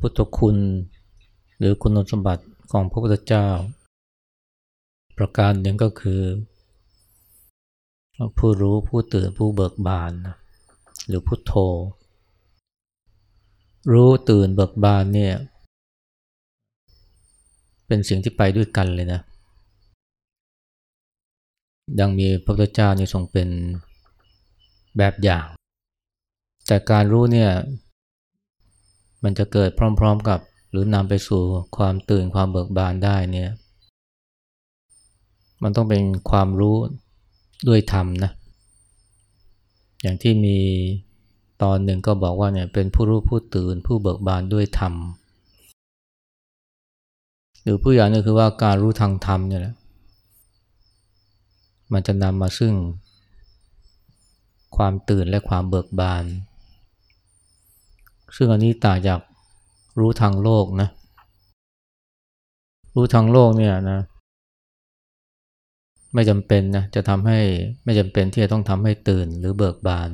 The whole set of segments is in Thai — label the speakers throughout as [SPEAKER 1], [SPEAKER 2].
[SPEAKER 1] พุทธคุณ หรือคุณสมบัติของพระพุทธเจ้า ประการหนึ่งก็คือ ผู้รู้ผู้ตื่นผู้เบิกบาน หรือพุทโธ รู้ตื่นเบิกบานเนี่ยเป็นสิ่งที่ไปด้วยกันเลยนะดังมีพระพุทธเจ้านี่ทรงเป็นแบบอย่าง แต่การรู้เนี่ย มันจะเกิดพร้อมๆกับ หรือนำไปสู่ความตื่นความเบิกบานได้เนี่ยมันต้องเป็นความรู้ด้วยธรรมนะ อย่างที่มีตอนหนึ่งก็บอกว่าเนี่ยเป็นผู้รู้ผู้ตื่นผู้เบิกบานด้วยธรรม หรือผู้อย่างนึงคือว่าการรู้ทางธรรมเนี่ยแหละ มันจะนำมาซึ่งความตื่นและความเบิกบาน ซึ่งอันนี้ต่างจากรู้ทางโลกนะ รู้ทางโลกเนี่ยนะ ไม่จำเป็นนะจะทำให้ไม่จำเป็นที่จะต้องทำให้ตื่นหรือเบิกบาน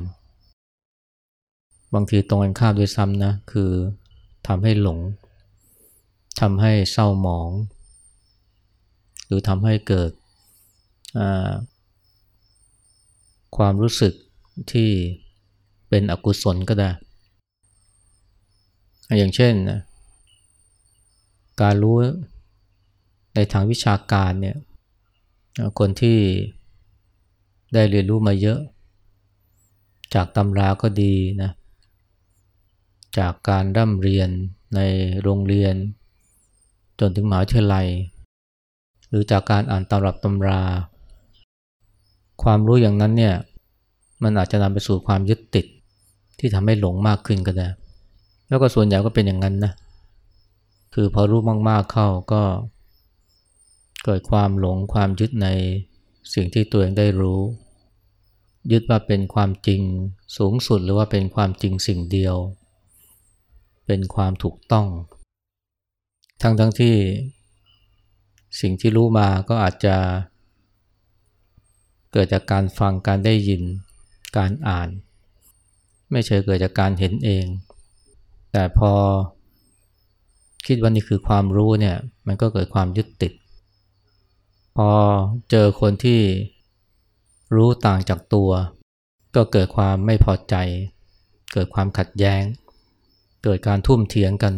[SPEAKER 1] บางทีตรงกันข้ามด้วยซ้ำนะ คือทำให้หลงทำให้เศร้าหมอง หรือทำให้เกิดความรู้สึกที่เป็นอกุศลก็ได้ อย่างเช่นนะการรู้ในทางวิชาการเนี่ยคนที่ได้เรียนรู้มาเยอะ จากตำราก็ดีนะจากการร่ำเรียนในโรงเรียน จนถึงมหาวิทยาลัย หรือจากการอ่านตำรับตำรา ความรู้อย่างนั้นเนี่ยมันอาจจะนำไปสู่ความยึดติดที่ทำให้หลงมากขึ้นก็ได้ แล้วก็ส่วนใหญ่ก็เป็นอย่างนั้นนะ คือพอรู้มาก ๆเข้าก็ เกิดความหลงความยึดในสิ่งที่ตัวเองได้รู้ ยึดว่าเป็นความจริงสูงสุดหรือว่าเป็นความจริงสิ่งเดียว เป็นความถูกต้อง ทั้งทั้งที่สิ่งที่รู้มาก็อาจจะ เกิดจากการฟังการได้ยินการอ่าน ไม่ใช่เกิดจากการเห็นเอง แต่พอคิดว่านี่คือความรู้เนี่ยมันก็เกิดความยึดติด พอเจอคนที่รู้ต่างจากตัว ก็เกิดความไม่พอใจ เกิดความขัดแย้ง เกิดการทุ่มเถียงกัน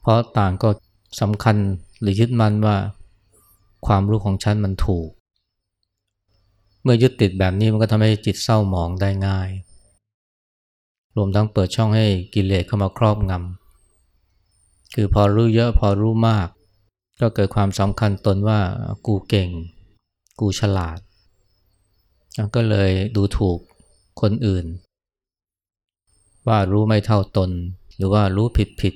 [SPEAKER 1] เพราะต่างก็สำคัญหรือยึดมั่นว่า ความรู้ของฉันมันถูก เมื่อยึดติดแบบนี้มันก็ทำให้จิตเศร้าหมองได้ง่าย รวมทั้งเปิดช่องให้กิเลสเข้ามาครอบงำคือพอรู้เยอะพอรู้มาก ก็เกิดความสำคัญตนว่ากูเก่ง กูฉลาด ก็เลยดูถูกคนอื่น ว่ารู้ไม่เท่าตน หรือว่ารู้ผิดผิด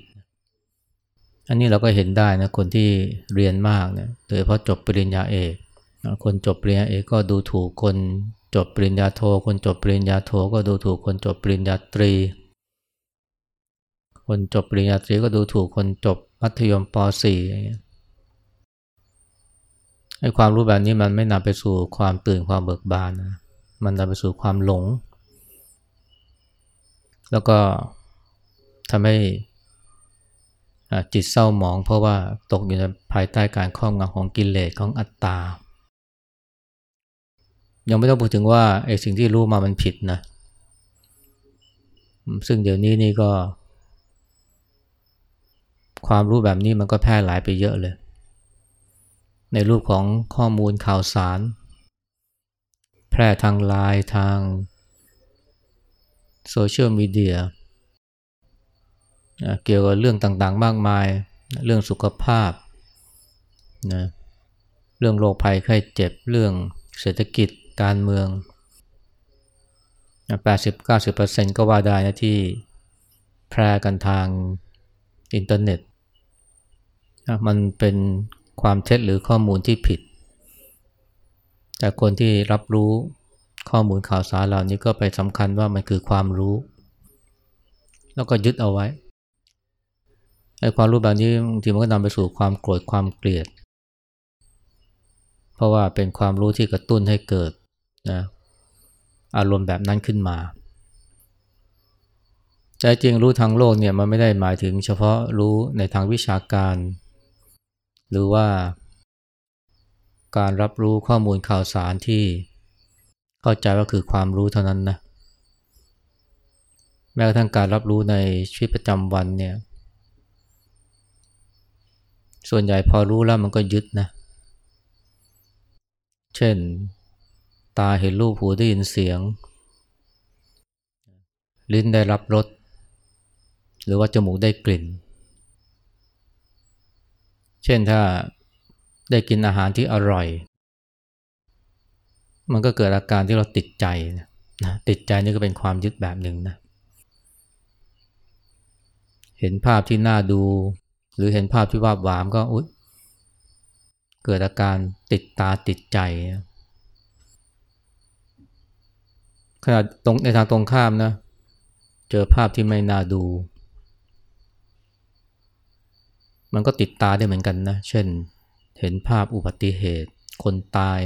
[SPEAKER 1] อันนี้เราก็เห็นได้นะคนที่เรียนมากเนี่ยโดยเฉพาะจบปริญญาเอกคนจบปริญญาเอกก็ดูถูกคน จบปริญญาโท คนจบปริญญาโทก็ดูถูกคนจบปริญญาตรี คนจบปริญญาตรีก็ดูถูกคนจบมัธยมป .4 อย่างเงี้ยไอ้ความรู้แบบนี้มันไม่นำไปสู่ความตื่นความเบิกบานนะมันนำไปสู่ความหลง แล้วก็ทำให้จิตเศร้าหมองเพราะว่าตกอยู่ในภายใต้การครอบงำของกิเลสของอัตตา ยังไม่ต้องพูดถึงว่าไอ้สิ่งที่รู้มามันผิดนะ ซึ่งเดี๋ยวนี้นี่ก็ ความรู้แบบนี้มันก็แพร่หลายไปเยอะเลย ในรูปของข้อมูลข่าวสาร แพร่ทางไลน์ทางโซเชียลมีเดียเกี่ยวกับเรื่องต่างๆ มากมาย เรื่องสุขภาพนะเรื่องโรคภัยไข้เจ็บเรื่องเศรษฐกิจ การเมือง 80-90%ก็ว่าได้นะที่แพร่กันทางอินเทอร์เน็ต มันเป็นความเท็จหรือข้อมูลที่ผิด แต่คนที่รับรู้ข้อมูลข่าวสารเหล่านี้ก็ไปสำคัญว่ามันคือความรู้ แล้วก็ยึดเอาไว้ไอ้ความรู้แบบนี้บางทีมันก็นำไปสู่ความโกรธความเกลียด เพราะว่าเป็นความรู้ที่กระตุ้นให้เกิด นะอารมณ์แบบนั้นขึ้นมา ใจจริงรู้ทางโลกเนี่ยมันไม่ได้หมายถึงเฉพาะรู้ในทางวิชาการ หรือว่า การรับรู้ข้อมูลข่าวสารที่เข้าใจว่าคือความรู้เท่านั้นนะแม้กระทั่งการรับรู้ในชีวิตประจำวันเนี่ยส่วนใหญ่พอรู้แล้วมันก็ยึดนะ เช่น ตาเห็นรูปหูได้ยินเสียง ลิ้นได้รับรสหรือว่าจมูกได้กลิ่น เช่นถ้าได้กินอาหารที่อร่อย มันก็เกิดอาการที่เราติดใจนะติดใจนี่ก็เป็นความยึดแบบหนึ่งนะเห็นภาพที่น่าดู หรือเห็นภาพที่วาบหวามก็อุ๊ยเกิดอาการติดตาติดใจ ขณะตรงในทางตรงข้ามนะ เจอภาพที่ไม่น่าดู มันก็ติดตาได้เหมือนกันนะ เช่น เห็นภาพอุบัติเหตุ คนตาย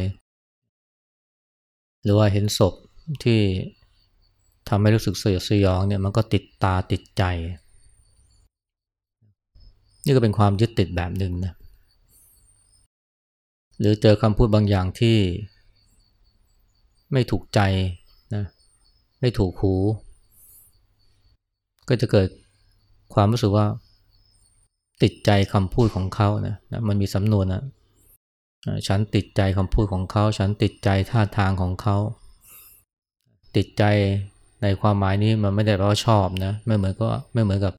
[SPEAKER 1] หรือว่าเห็นศพที่ทำให้รู้สึกสยดสยองเนี่ยมันก็ติดตาติดใจ นี่ก็เป็นความยึดติดแบบหนึ่งนะหรือเจอคำพูดบางอย่างที่ไม่ถูกใจ ไม่ถูกหู ก็จะเกิดความรู้สึกว่า ติดใจคำพูดของเขานะนะมันมีสำนวนนะฉันติดใจคำพูดของเขา ฉันติดใจท่าทางของเขา ติดใจในความหมายนี้มันไม่ได้แปลว่าชอบนะไม่เหมือนก็ไม่เหมือนกับ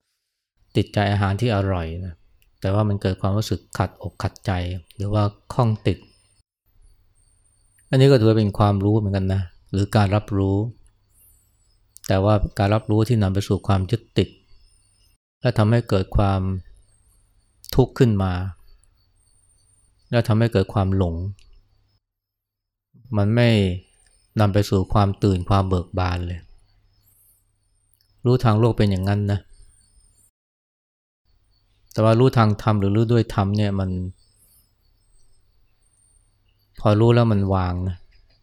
[SPEAKER 1] ติดใจอาหารที่อร่อยนะแต่ว่ามันเกิดความรู้สึกขัดอกขัดใจ หรือว่าข้องติด อันนี้ก็ถือเป็นความรู้เหมือนกันนะ หรือการรับรู้ แต่ว่าการรับรู้ที่นำไปสู่ความยึดติด และทำให้เกิดความทุกข์ขึ้นมา และทำให้เกิดความหลง มันไม่นำไปสู่ความตื่นความเบิกบานเลย รู้ทางโลกเป็นอย่างนั้นนะ แต่ว่ารู้ทางธรรมหรือรู้ด้วยธรรมเนี่ยมัน พอรู้แล้วมันวางนะ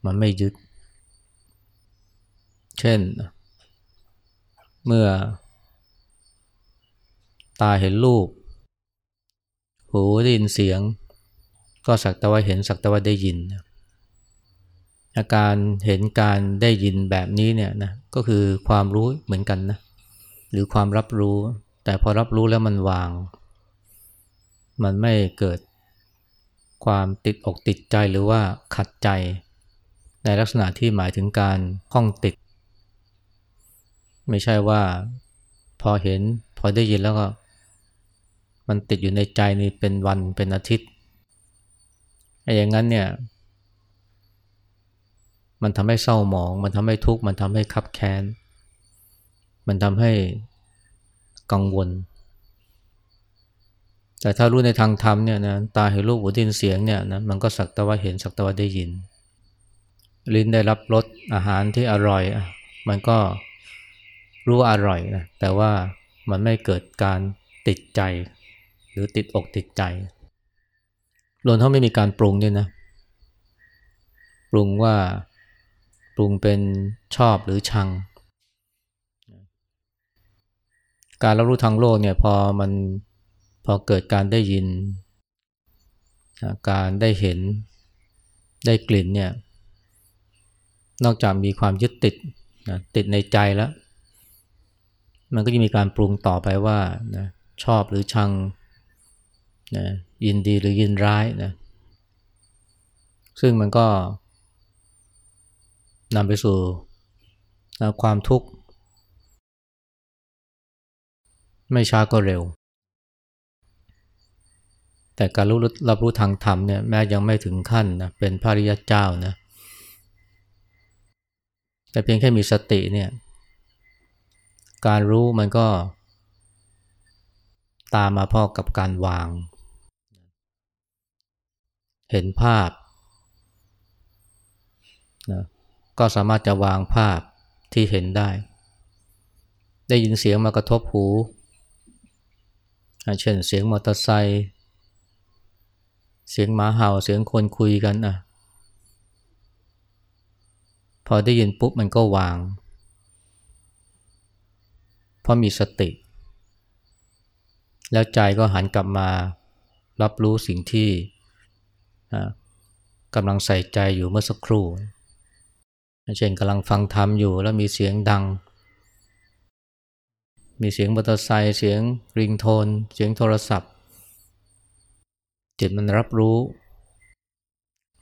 [SPEAKER 1] มันไม่ยึด เช่น เมื่อ ตาเห็นรูป หูได้ยินเสียง ก็สักแต่ว่าเห็นสักแต่ว่าได้ยิน อาการเห็นการได้ยินแบบนี้เนี่ยนะก็คือความรู้เหมือนกันนะหรือความรับรู้ แต่พอรับรู้แล้วมันวาง มันไม่เกิดความติดอกติดใจหรือว่าขัดใจ ในลักษณะที่หมายถึงการข้องติด ไม่ใช่ว่าพอเห็นพอได้ยินแล้วก็ มันติดอยู่ในใจนี่เป็นวันเป็นอาทิตย์ไอ้อย่างนั้นเนี่ย มันทำให้เศร้าหมอง มันทำให้ทุกข์มันทำให้คับแค้น มันทำให้กังวล แต่ถ้ารู้ในทางธรรมเนี่ยนะตาเห็นรูปหูได้ยินเสียงเนี่ยนะมันก็สักแต่ว่าเห็นสักแต่ว่าได้ยิน ลิ้นได้รับรสอาหารที่อร่อยมันก็ รู้อร่อยนะแต่ว่ามันไม่เกิดการติดใจ หรือติดอกติดใจรวมทั้งไม่มีการปรุงด้วยนะ ปรุงว่าปรุงเป็นชอบหรือชัง การรับรู้ทางโลกเนี่ยพอมันพอเกิดการได้ยิน การได้เห็นได้กลิ่นเนี่ยนอกจากมีความยึดติดนะติดในใจแล้ว มันก็จะมีการปรุงต่อไปว่านะชอบหรือชังนะยินดีหรือยินร้ายนะซึ่งมันก็นำไปสู่นะความทุกข์ ไม่ช้าก็เร็ว แต่การรู้รับรู้ทางธรรมเนี่ยแม้ยังไม่ถึงขั้นนะเป็นพระริยเจ้านะแต่เพียงแค่มีสติเนี่ย การรู้มันก็ ตามมาพ่อกับการวาง เห็นภาพนะก็สามารถจะวางภาพที่เห็นได้ ได้ยินเสียงมากระทบหู เช่นเสียงมอเตอร์ไซค์เสียงหมาเห่าเสียงคนคุยกันอะ พอได้ยินปุ๊บมันก็วาง ราะมีสติ แล้วใจก็หันกลับมารับรู้สิ่งที่กำลังใส่ใจอยู่เมื่อสักครู่ เช่นกำลังฟังธรรมอยู่แล้วมีเสียงดัง มีเสียงมอเตอร์ไซค์เสียงริงโทน เสียงโทรศัพท์ จิตมันรับรู้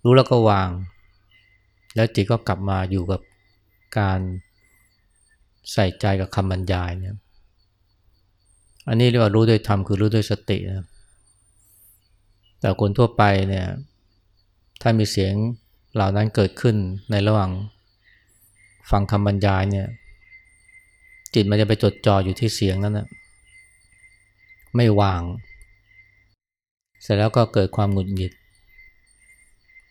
[SPEAKER 1] รู้แล้วก็วาง แล้วจิตก็กลับมาอยู่กับการ ใส่ใจกับคำบรรยายเนี่ยอันนี้เรียกว่ารู้ด้วยธรรมคือรู้ด้วยสตินะแต่คนทั่วไปเนี่ยถ้ามีเสียงเหล่านั้นเกิดขึ้นในระหว่างฟังคำบรรยายเนี่ยจิตมันจะไปจดจ่ออยู่ที่เสียงนั้นนะไม่วาง เสร็จแล้วก็เกิดความหงุดหงิด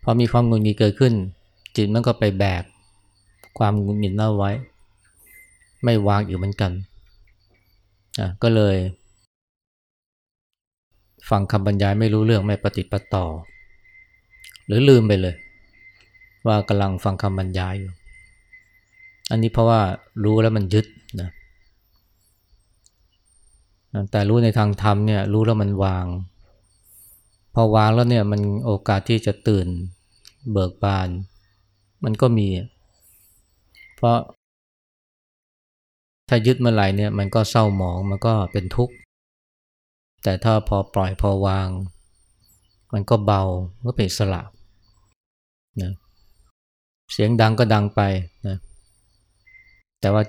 [SPEAKER 1] พอมีความหงุดหงิดเกิดขึ้น จิตมันก็ไปแบกความหงุดหงิดนั้นไว้ ไม่วางอยู่เหมือนกันอะก็เลยฟังคำบรรยายไม่รู้เรื่องไม่ปฏิปต่อ หรือลืมไปเลย ว่ากำลังฟังคำบรรยายอยู่ อันนี้เพราะว่ารู้แล้วมันยึดนะแต่รู้ในทางธรรมเนี่ยรู้แล้วมันวาง พอวางแล้วเนี่ยมันโอกาสที่จะตื่นเบิกบาน มันก็มี เพราะ ถ้ายึดเมื่อไหร่เนี่ยมันก็เศร้าหมองมันก็เป็นทุกข์ แต่ถ้าพอปล่อยพอวาง มันก็เบาก็เป็นสละนะเสียงดังก็ดังไปนะแต่ว่า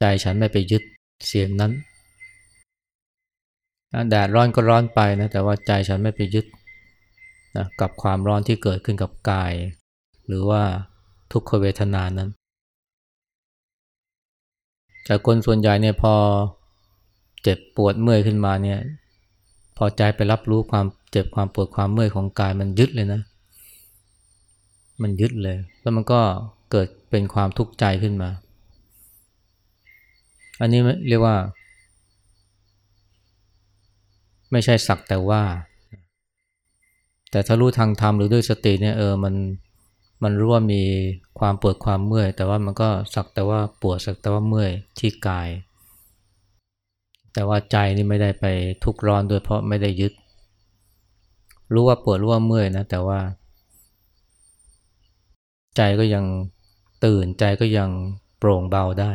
[SPEAKER 1] ใจฉันไม่ไปยึดเสียงนั้นแดดร้อนก็ร้อนไปนะแต่ว่าใจฉันไม่ไปยึดนะกับความร้อนที่เกิดขึ้นกับกาย หรือว่าทุกขเวทนานั้น แต่คนส่วนใหญ่เนี่ยพอเจ็บปวดเมื่อยขึ้นมาเนี่ย พอใจไปรับรู้ความเจ็บความปวดความเมื่อยของกายมันยึดเลยนะ มันยึดเลย แล้วมันก็เกิดเป็นความทุกข์ใจขึ้นมา อันนี้เรียกว่า ไม่ใช่สักแต่ว่า แต่ถ้ารู้ทางธรรมหรือด้วยสติเนี่ยเออมัน มันรู้ว่ามีความปวดความเมื่อย แต่ว่ามันก็สักแต่ว่าปวดสักแต่ว่าเมื่อยที่กาย แต่ว่าใจนี่ไม่ได้ไปทุกข์ร้อนด้วยเพราะไม่ได้ยึด รู้ว่าปวดรู้ว่าเมื่อยนะ แต่ว่า ใจก็ยังตื่นใจก็ยังโปร่งเบาได้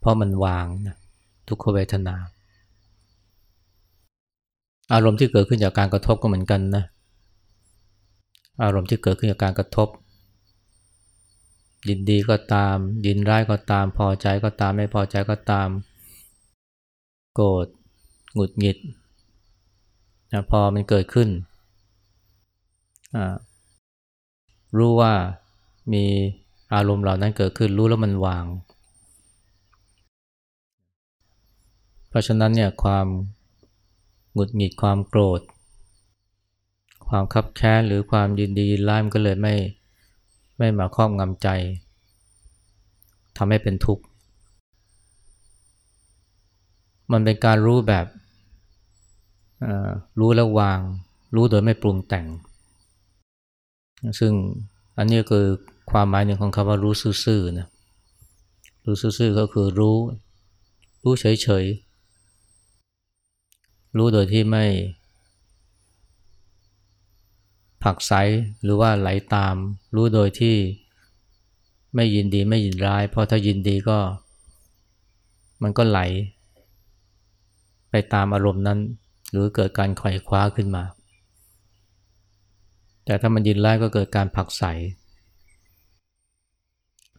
[SPEAKER 1] เพราะมันวางนะทุกขเวทนา อารมณ์ที่เกิดขึ้นจากการกระทบก็เหมือนกันนะ อารมณ์ที่เกิดขึ้นจากการกระทบ ยินดีก็ตาม ยินร้ายก็ตาม พอใจก็ตามไม่พอใจก็ตาม โกรธหงุดหงิดนะพอมันเกิดขึ้น รู้ว่ามีอารมณ์เหล่านั้นเกิดขึ้นรู้แล้วมันวาง เพราะฉะนั้นเนี่ยความหงุดหงิดความโกรธ ความคับแค้นหรือความยินดีร้ายมันก็เลยไม่ไม่มาครอบงำใจทำให้เป็นทุกข์ มันเป็นการรู้แบบรู้แล้ววาง รู้โดยไม่ปรุงแต่ง ซึ่งอันนี้คือความหมายหนึ่งของคำว่ารู้ซื่อๆนะรู้ซื่อๆก็คือรู้ รู้เฉยๆ รู้โดยที่ไม่ ผักใสหรือว่าไหลาตาม รู้โดยที่ไม่ยินดีไม่ยินร้าย เพราะถ้ายินดีก็ มันก็ไหล ไปตามอารมณ์นั้น หรือเกิดการไขว่คว้าขึ้นมา แต่ถ้ามันยินร้ายก็เกิดการผักใส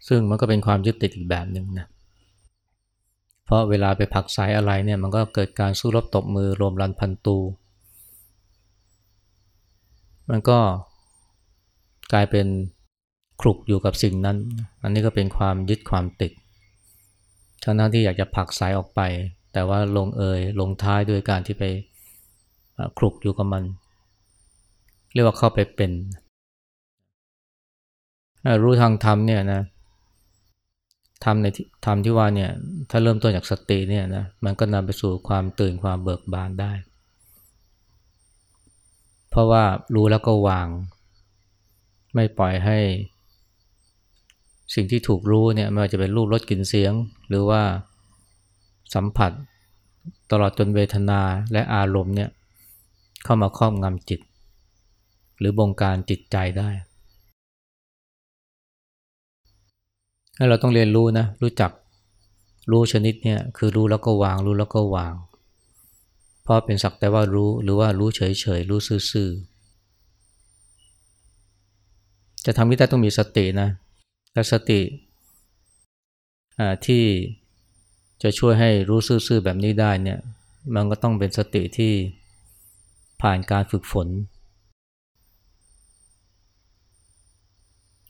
[SPEAKER 1] ซึ่งมันก็เป็นความยึดติดอีกแบบหนึ่งนะเพราะเวลาไปผักใสอะไรเนี่ยมันก็เกิดการสู้รบตบมือรวมรันพันตู มันก็กลายเป็นคลุกอยู่กับสิ่งนั้น อันนี้ก็เป็นความยึดความติด ทั้งนั้นที่อยากจะผลักสายออกไป แต่ว่าลงเอยลงท้ายด้วยการที่ไปคลุกอยู่กับมัน เรียกว่าเข้าไปเป็น รู้ทางธรรมเนี่ยนะทำในธรรมที่ว่าเนี่ยถ้าเริ่มต้นจากสติเนี่ยนะมันก็นำไปสู่ความตื่นความเบิกบานได้ เพราะว่ารู้แล้วก็วาง ไม่ปล่อยให้ สิ่งที่ถูกรู้เนี่ยไม่ว่าจะเป็นรูปรสกลิ่นเสียง หรือว่าสัมผัส ตลอดจนเวทนาและอารมณ์เนี่ยเข้ามาครอบงำจิต หรือบงการจิตใจได้เราต้องเรียนรู้นะรู้จักรู้ชนิดเนี่ยคือรู้แล้วก็วางรู้แล้วก็วาง เพราะเป็นสักแต่ว่ารู้หรือว่ารู้เฉยๆ รู้ซื่อๆ จะทำให้ได้ต้องมีสตินะ และสติที่จะช่วยให้รู้ซื่อๆ แบบนี้ได้เนี่ย มันก็ต้องเป็นสติที่ผ่านการฝึกฝน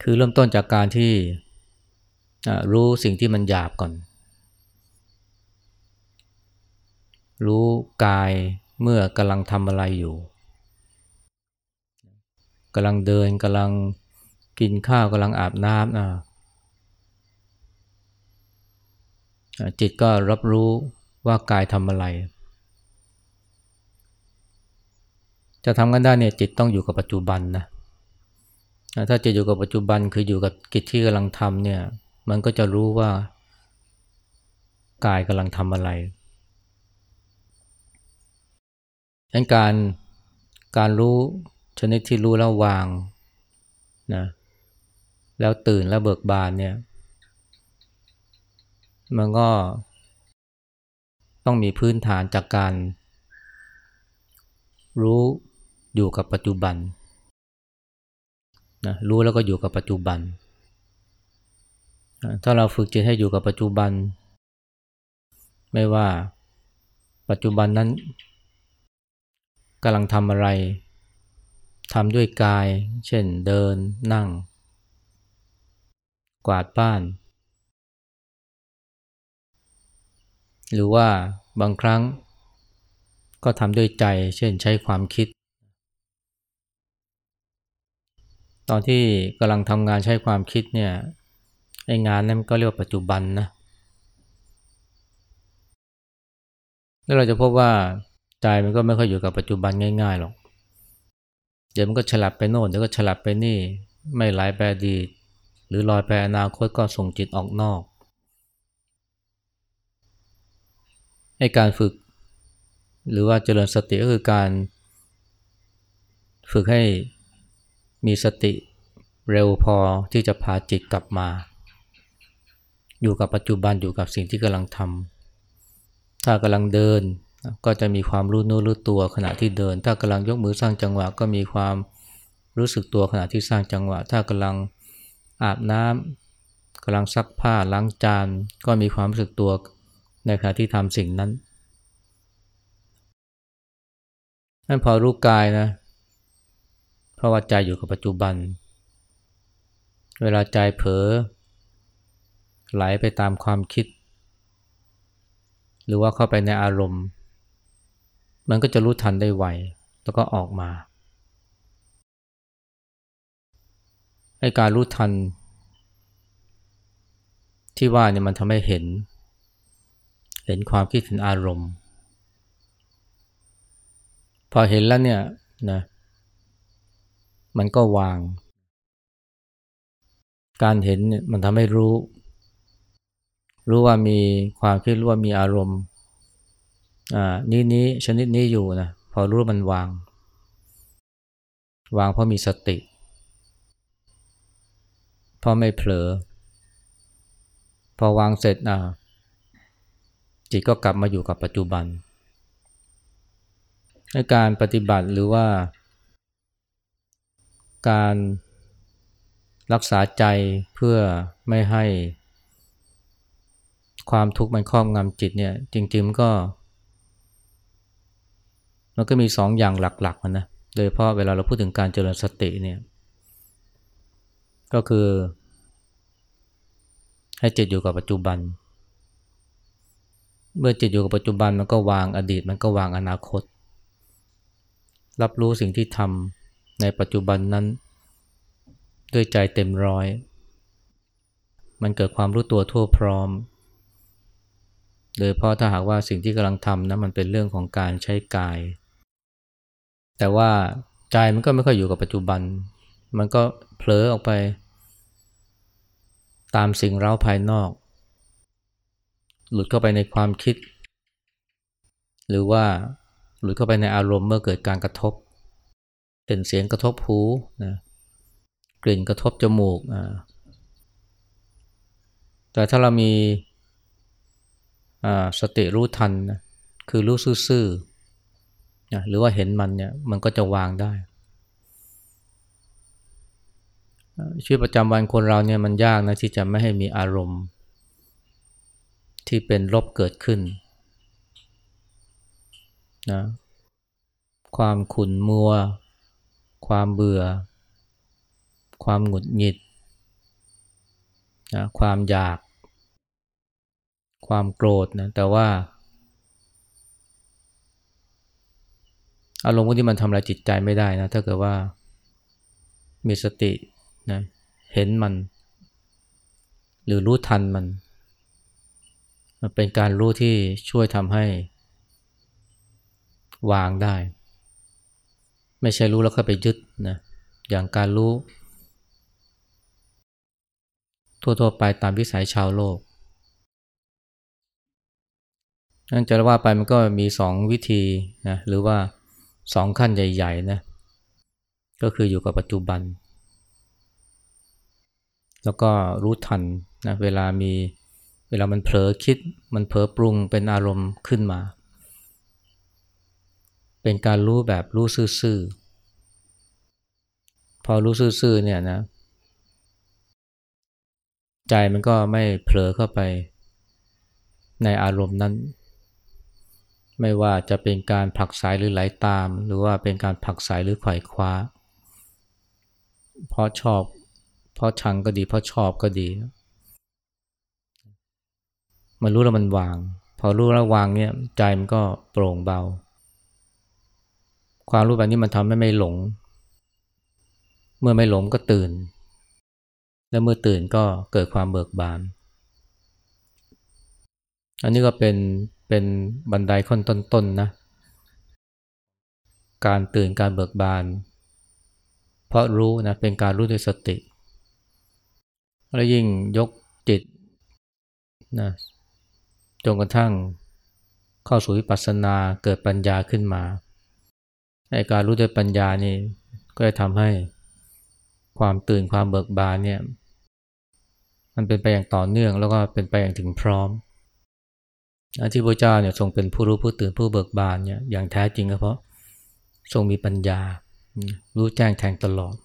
[SPEAKER 1] คือเริ่มต้นจากการที่รู้สิ่งที่มันหยาบก่อน รู้กายเมื่อกำลังทำอะไรอยู่กำลังเดินกำลังกินข้าวกำลังอาบน้ำนะจิตก็รับรู้ว่ากายทำอะไร จะทำกันได้เนี่ยจิตต้องอยู่กับปัจจุบันนะถ้าจะอยู่กับปัจจุบันคืออยู่กับกิจที่กำลังทำเนี่ย มันก็จะรู้ว่ากายกำลังทำอะไรดัง นั้นการการรู้ชนิดที่รู้แล้ววางนะแล้วตื่นแล้วเบิกบานเนี่ย มันก็ต้องมีพื้นฐานจากการ รู้อยู่กับปัจจุบันนะรู้แล้วก็อยู่กับปัจจุบัน ถ้าเราฝึกจิตให้อยู่กับปัจจุบัน ไม่ว่าปัจจุบันนั้น กำลังทำอะไรทำด้วยกาย เช่นเดินนั่ง กวาดบ้าน หรือว่าบางครั้งก็ทำด้วยใจ เช่นใช้ความคิด ตอนที่กำลังทำงานใช้ความคิดเนี่ยไอ้งานนั้นก็เรียกว่าปัจจุบันนะแล้วเราจะพบว่า ใจมันก็ไม่ค่อยอยู่กับปัจจุบันง่ายๆหรอก เดี๋ยวมันก็ฉลับไปโน่นเดี๋ยวก็ฉลับไปนี่ ไม่ไหลไปอดีตหรือลอยไปอนาคตก็ส่งจิตออกนอกไอ้การฝึก หรือว่าเจริญสติก็คือการฝึกให้มีสติเร็วพอที่จะพาจิตกลับมา อยู่กับปัจจุบันอยู่กับสิ่งที่กำลังทำถ้ากำลังเดิน ก็จะมีความรู้นู้รู้ตัวขณะที่เดิน ถ้ากำลังยกมือสร้างจังหวะก็มีความรู้สึกตัวขณะที่สร้างจังหวะ ถ้ากำลังอาบน้ำกำลังซักผ้าล้างจาน ก็มีความรู้สึกตัวในขณะที่ทำสิ่งนั้นนั่นพอรู้กายนะเพราะว่าใจอยู่กับปัจจุบัน เวลาใจเผลอไหลไปตามความคิด หรือว่าเข้าไปในอารมณ์ มันก็จะรู้ทันได้ไว แล้วก็ออกมาให้การรู้ทัน ที่ว่าเนี่ยมันทำให้เห็น เห็นความคิดเห็นอารมณ์ พอเห็นแล้วเนี่ยนะมันก็วาง การเห็นเนี่ยมันทำให้รู้ รู้ว่ามีความคิดรู้ว่ามีอารมณ์ นี้นี้ชนิดนี้อยู่นะพอรู้มันวาง วางเพราะมีสติเพราะไม่เผลอ พอวางเสร็จอ่าจิตก็กลับมาอยู่กับปัจจุบันในการปฏิบัติหรือว่า การรักษาใจเพื่อไม่ให้ความทุกข์มันครอบงำจิตเนี่ย จริงๆก็ มันก็มีสองอย่างหลักๆนะโดยเพราะเวลาเราพูดถึงการเจริญสติเนี่ยก็คือ ให้จิตอยู่กับปัจจุบัน เมื่อจิตอยู่กับปัจจุบันมันก็วางอดีตมันก็วางอนาคต รับรู้สิ่งที่ทำในปัจจุบันนั้น ด้วยใจเต็มร้อย มันเกิดความรู้ตัวทั่วพร้อม โดยเพราะถ้าหากว่าสิ่งที่กำลังทำนะมันเป็นเรื่องของการใช้กาย แต่ว่าใจมันก็ไม่ค่อยอยู่กับปัจจุบัน มันก็เผลอออกไป ตามสิ่งเร้าภายนอก หลุดเข้าไปในความคิด หรือว่าหลุดเข้าไปในอารมณ์เมื่อเกิดการกระทบเป็นเสียงกระทบหูนะกลิ่นกระทบจมูกอ่าแต่ถ้าเรามีสติรู้ทันนะคือรู้ซื่อๆ นะหรือว่าเห็นมันเนี่ยมันก็จะวางได้ ชีวิตประจำวันคนเราเนี่ยมันยากนะที่จะไม่ให้มีอารมณ์ ที่เป็นลบเกิดขึ้นนะความขุ่นมัว ความเบื่อ ความหงุดหงิดนะความอยาก ความโกรธนะแต่ว่า อารมณ์พวกนี้มันทำอะไรจิตใจไม่ได้นะถ้าเกิดว่ามีสตินะเห็นมัน หรือรู้ทันมัน มันเป็นการรู้ที่ช่วยทำให้ วางได้ ไม่ใช่รู้แล้วก็ไปยึดนะอย่างการรู้ ทั่วๆไปตามวิสัยชาวโลกนั่นจะว่าไปมันก็มีสองวิธีนะหรือว่า สองขั้นใหญ่ๆนะก็คืออยู่กับปัจจุบัน แล้วก็รู้ทันนะเวลามีเวลามันเผลอคิด มันเผลอปรุงเป็นอารมณ์ขึ้นมา เป็นการรู้แบบรู้ซื่อๆพอรู้ซื่อๆเนี่ยนะใจมันก็ไม่เผลอเข้าไปในอารมณ์นั้น ไม่ว่าจะเป็นการผลักสายหรือไหลาตาม หรือว่าเป็นการผลักสายหรือไขว่คว้า เพราะชอบ เพราะชังก็ดี เพราะชอบก็ดี มันรู้แล้วมันวาง พอรู้แล้ววางเนี่ยใจมันก็โปร่งเบา ความรู้แบบนี้มันทำให้ไม่หลง เมื่อไม่หลงก็ตื่น แล้วเมื่อตื่นก็เกิดความเบิกบาน อันนี้ก็เป็น เป็นบันไดขั้นต้นๆนนะการตื่นการเบิกบาน เพราะรู้นะเป็นการรู้ด้วยสติ แล้วยิ่งยกจิตนะจนกระทั่งเข้าสู่วิปัสสนาเกิดปัญญาขึ้นมาไอการรู้ด้วยปัญญานี่ก็จะทำให้ความตื่นความเบิกบานเนี่ยมันเป็นไปอย่างต่อเนื่องแล้วก็เป็นไปอย่างถึงพร้อม ที่พระเจ้าเนี่ยทรงเป็นผู้รู้ผู้ตื่นผู้เบิกบานเนี่ยอย่างแท้จริงก็เพราะทรงมีปัญญา รู้แจ้งแทงตลอด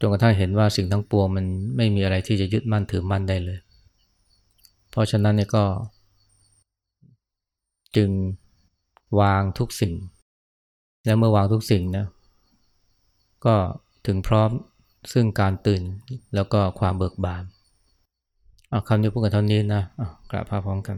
[SPEAKER 1] จนกระทั่งเห็นว่าสิ่งทั้งปวงมันไม่มีอะไรที่จะยึดมั่นถือมั่นได้เลย เพราะฉะนั้นเนี่ยก็ จึงวางทุกสิ่ง และเมื่อวางทุกสิ่งนะก็ถึงพร้อมซึ่งการตื่นแล้วก็ความเบิกบานเอาคำนี้พูดกันเท่านี้นะกราบพาพร้อมกัน